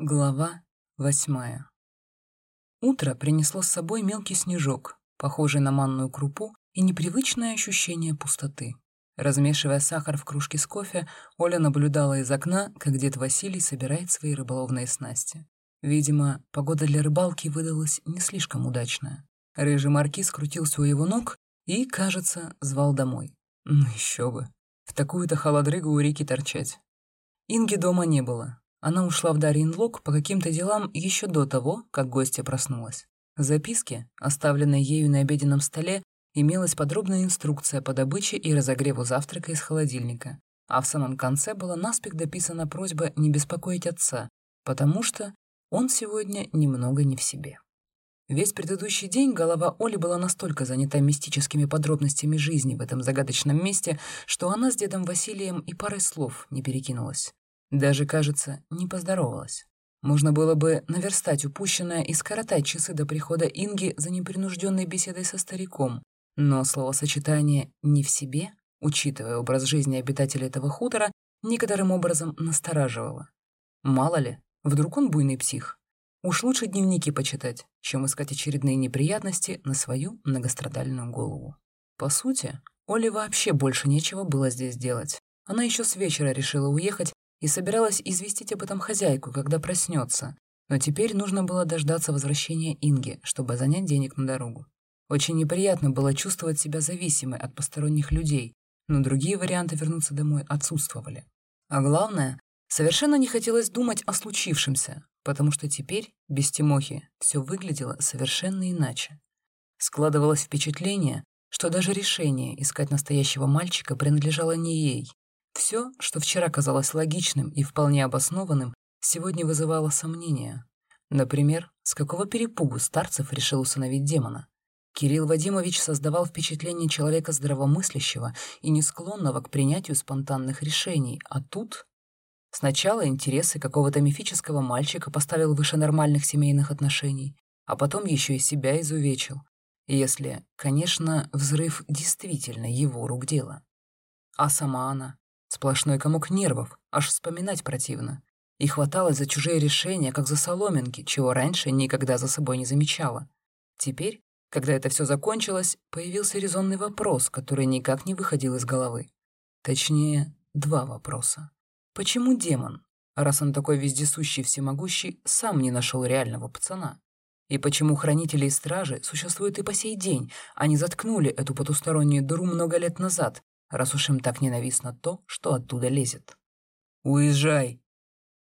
Глава восьмая Утро принесло с собой мелкий снежок, похожий на манную крупу, и непривычное ощущение пустоты. Размешивая сахар в кружке с кофе, Оля наблюдала из окна, как дед Василий собирает свои рыболовные снасти. Видимо, погода для рыбалки выдалась не слишком удачная. Рыжий маркиз крутился у его ног и, кажется, звал домой. Ну еще бы. В такую-то холодрыгу у реки торчать. Инги дома не было, она ушла в Дарьинлог по каким-то делам еще до того, как гостья проснулась. В записке, оставленной ею на обеденном столе, имелась подробная инструкция по добыче и разогреву завтрака из холодильника, а в самом конце была наспех дописана просьба не беспокоить отца, потому что он сегодня немного не в себе. Весь предыдущий день голова Оли была настолько занята мистическими подробностями жизни в этом загадочном месте, что она с дедом Василием и парой слов не перекинулась. Даже, кажется, не поздоровалась. Можно было бы наверстать упущенное и скоротать часы до прихода Инги за непринужденной беседой со стариком, но словосочетание «не в себе», учитывая образ жизни обитателей этого хутора, некоторым образом настораживало. Мало ли, вдруг он буйный псих. Уж лучше дневники почитать, чем искать очередные неприятности на свою многострадальную голову. По сути, Оле вообще больше нечего было здесь делать. Она еще с вечера решила уехать и собиралась известить об этом хозяйку, когда проснется, но теперь нужно было дождаться возвращения Инги, чтобы занять денег на дорогу. Очень неприятно было чувствовать себя зависимой от посторонних людей, но другие варианты вернуться домой отсутствовали. А главное, совершенно не хотелось думать о случившемся, потому что теперь, без Тимохи, все выглядело совершенно иначе. Складывалось впечатление, что даже решение искать настоящего мальчика принадлежало не ей, все, что вчера казалось логичным и вполне обоснованным, сегодня вызывало сомнения. Например, с какого перепугу Старцев решил усыновить демона? Кирилл Вадимович создавал впечатление человека здравомыслящего и не склонного к принятию спонтанных решений, а тут... Сначала интересы какого-то мифического мальчика поставил выше нормальных семейных отношений, а потом еще и себя изувечил. Если, конечно, взрыв действительно его рук дело. А сама она? Сплошной комок нервов, аж вспоминать противно. И хваталось за чужие решения, как за соломинки, чего раньше никогда за собой не замечала. Теперь, когда это все закончилось, появился резонный вопрос, который никак не выходил из головы. Точнее, два вопроса. Почему демон, раз он такой вездесущий всемогущий, сам не нашел реального пацана? И почему хранители и стражи существуют и по сей день, а не заткнули эту потустороннюю дыру много лет назад, раз уж им так ненавистно то, что оттуда лезет. «Уезжай!»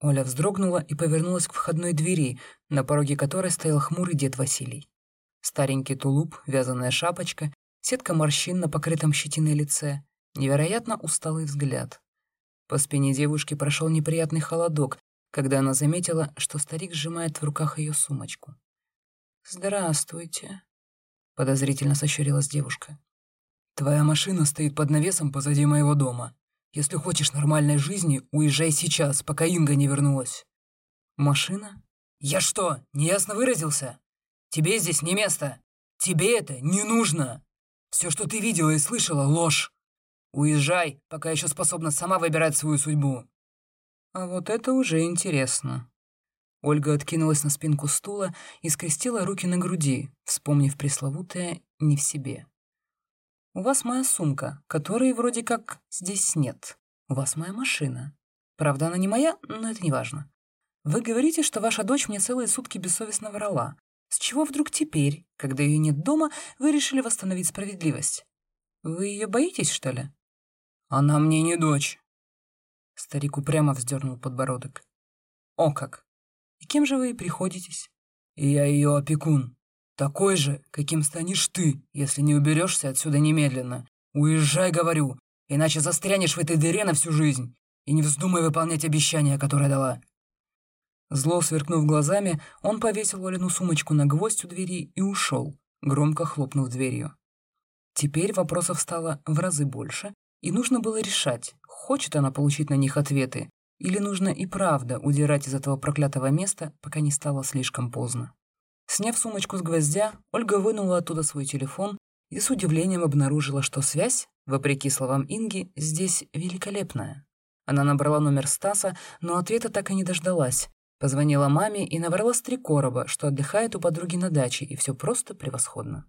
Оля вздрогнула и повернулась к входной двери, на пороге которой стоял хмурый дед Василий. Старенький тулуп, вязаная шапочка, сетка морщин на покрытом щетиной лице, невероятно усталый взгляд. По спине девушки прошел неприятный холодок, когда она заметила, что старик сжимает в руках ее сумочку. «Здравствуйте», — подозрительно сощурилась девушка. Твоя машина стоит под навесом позади моего дома. Если хочешь нормальной жизни, уезжай сейчас, пока Инга не вернулась». «Машина?» «Я что, неясно выразился? Тебе здесь не место. Тебе это не нужно. Все, что ты видела и слышала, ложь. Уезжай, пока еще способна сама выбирать свою судьбу». «А вот это уже интересно». Ольга откинулась на спинку стула и скрестила руки на груди, вспомнив пресловутое «не в себе». У вас моя сумка, которой вроде как здесь нет. У вас моя машина. Правда, она не моя, но это не важно. Вы говорите, что ваша дочь мне целые сутки бессовестно врала. С чего вдруг теперь, когда ее нет дома, вы решили восстановить справедливость? Вы ее боитесь, что ли? Она мне не дочь. Старик упрямо вздернул подбородок. О как! И кем же вы и приходитесь? Я ее опекун. Такой же, каким станешь ты, если не уберешься отсюда немедленно. Уезжай, говорю, иначе застрянешь в этой дыре на всю жизнь. И не вздумай выполнять обещания, которое дала». Зло сверкнув глазами, он повесил Олину сумочку на гвоздь у двери и ушел, громко хлопнув дверью. Теперь вопросов стало в разы больше, и нужно было решать, хочет она получить на них ответы, или нужно и правда удирать из этого проклятого места, пока не стало слишком поздно. Сняв сумочку с гвоздя, Ольга вынула оттуда свой телефон и с удивлением обнаружила, что связь, вопреки словам Инги, здесь великолепная. Она набрала номер Стаса, но ответа так и не дождалась, Позвонила маме и наврала с три короба, что отдыхает у подруги на даче, и все просто превосходно.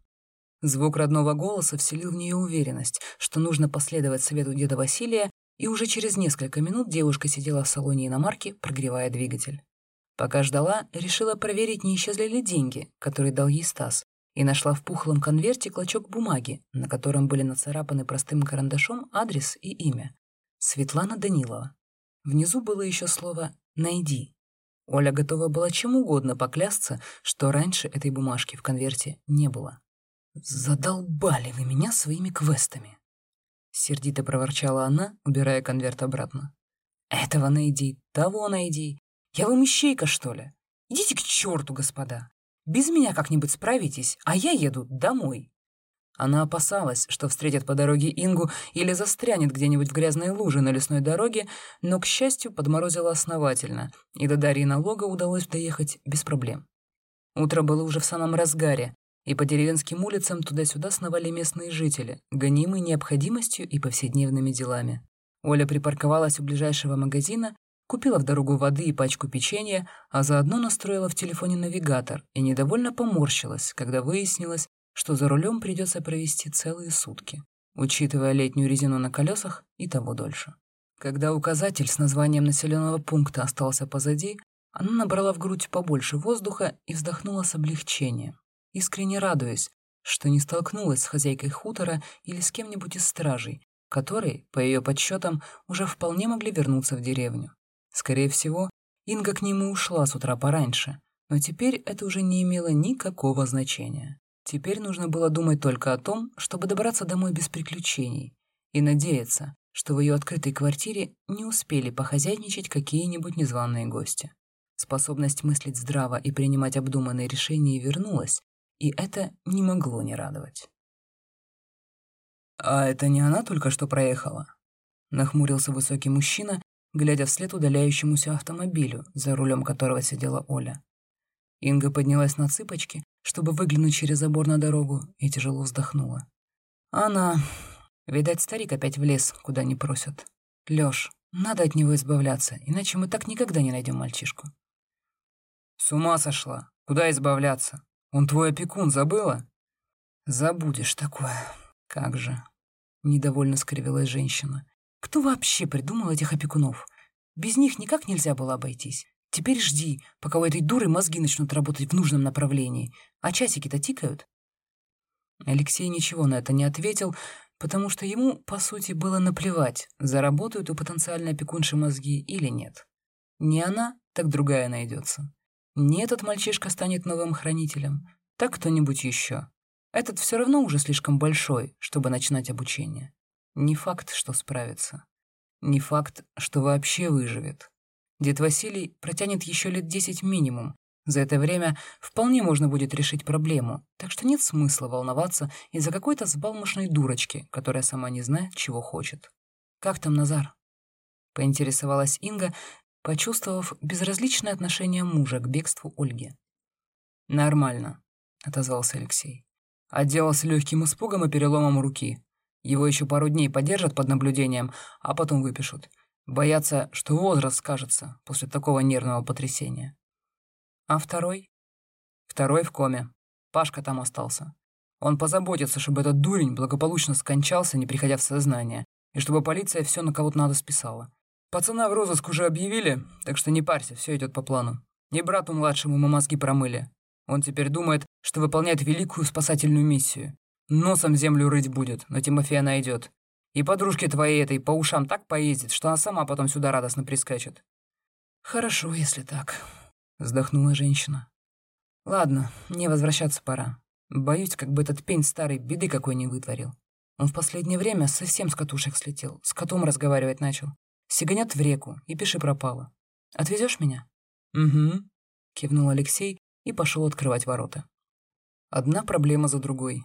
Звук родного голоса вселил в нее уверенность, что нужно последовать совету деда Василия, и уже через несколько минут девушка сидела в салоне иномарки, прогревая двигатель. Пока ждала, решила проверить, не исчезли ли деньги, которые дал ей Стас, и нашла в пухлом конверте клочок бумаги, на котором были нацарапаны простым карандашом адрес и имя. Светлана Данилова. Внизу было еще слово «найди». Оля готова была чем угодно поклясться, что раньше этой бумажки в конверте не было. «Задолбали вы меня своими квестами!» Сердито проворчала она, убирая конверт обратно. «Этого найди, того найди. Я вам ищейка, что ли? Идите к черту, господа. Без меня как-нибудь справитесь, а я еду домой». Она опасалась, что встретит по дороге Ингу или застрянет где-нибудь в грязной луже на лесной дороге, но, к счастью, подморозила основательно, и до Дарьи налога удалось доехать без проблем. Утро было уже в самом разгаре, и по деревенским улицам туда-сюда сновали местные жители, гонимые необходимостью и повседневными делами. Оля припарковалась у ближайшего магазина, купила в дорогу воды и пачку печенья, а заодно настроила в телефоне навигатор и недовольно поморщилась, когда выяснилось, что за рулем придется провести целые сутки, учитывая летнюю резину на колесах и того дольше. Когда указатель с названием населенного пункта остался позади, она набрала в грудь побольше воздуха и вздохнула с облегчением, искренне радуясь, что не столкнулась с хозяйкой хутора или с кем-нибудь из стражей, которые, по ее подсчетам, уже вполне могли вернуться в деревню. Скорее всего, Инга к нему ушла с утра пораньше, но теперь это уже не имело никакого значения. Теперь нужно было думать только о том, чтобы добраться домой без приключений и надеяться, что в ее открытой квартире не успели похозяйничать какие-нибудь незваные гости. Способность мыслить здраво и принимать обдуманные решения вернулась, и это не могло не радовать. «А это не она только что проехала?» — нахмурился высокий мужчина, глядя вслед удаляющемуся автомобилю, за рулем которого сидела Оля. Инга поднялась на цыпочки, чтобы выглянуть через забор на дорогу, и тяжело вздохнула. Она... Видать, старик опять в лес, куда не просят. Лёш, надо от него избавляться, иначе мы так никогда не найдем мальчишку. С ума сошла. Куда избавляться? Он твой опекун, забыла? Забудешь такое. Как же. Недовольно скривилась женщина. Кто вообще придумал этих опекунов? Без них никак нельзя было обойтись. Теперь жди, пока у этой дуры мозги начнут работать в нужном направлении. А часики-то тикают?» Алексей ничего на это не ответил, потому что ему, по сути, было наплевать, заработают у потенциальной опекунши мозги или нет. Не она, так другая найдется. Не этот мальчишка станет новым хранителем, так кто-нибудь еще. Этот все равно уже слишком большой, чтобы начинать обучение. Не факт, что справится. Не факт, что вообще выживет. Дед Василий протянет еще лет десять минимум. За это время вполне можно будет решить проблему, так что нет смысла волноваться из-за какой-то сбалмошной дурочки, которая сама не знает, чего хочет. «Как там Назар?» — поинтересовалась Инга, почувствовав безразличное отношение мужа к бегству Ольги. «Нормально», — отозвался Алексей. Отделался легким испугом и переломом руки. Его еще пару дней подержат под наблюдением, а потом выпишут. Боятся, что возраст скажется после такого нервного потрясения. А второй? Второй в коме. Пашка там остался. Он позаботится, чтобы этот дурень благополучно скончался, не приходя в сознание, и чтобы полиция все на кого-то надо списала. Пацана в розыск уже объявили, так что не парься, все идет по плану. Не брату младшему мы мозги промыли. Он теперь думает, что выполняет великую спасательную миссию. Носом землю рыть будет, но Тимофея найдет. И подружке твоей этой по ушам так поездит, что она сама потом сюда радостно прискачет». «Хорошо, если так», — вздохнула женщина. «Ладно, мне возвращаться пора. Боюсь, как бы этот пень старый беды какой не вытворил. Он в последнее время совсем с катушек слетел, с котом разговаривать начал. Сиганет в реку, и пиши пропало. Отвезешь меня?» «Угу», — кивнул Алексей и пошел открывать ворота. Одна проблема за другой.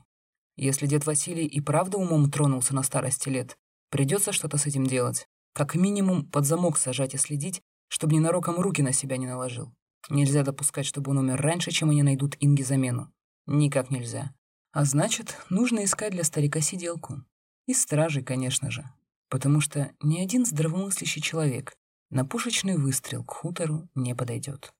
Если дед Василий и правда умом тронулся на старости лет, придется что-то с этим делать. Как минимум под замок сажать и следить, чтобы ненароком руки на себя не наложил. Нельзя допускать, чтобы он умер раньше, чем они найдут Инге замену. Никак нельзя. А значит, нужно искать для старика сиделку. И стражей, конечно же. Потому что ни один здравомыслящий человек на пушечный выстрел к хутору не подойдет.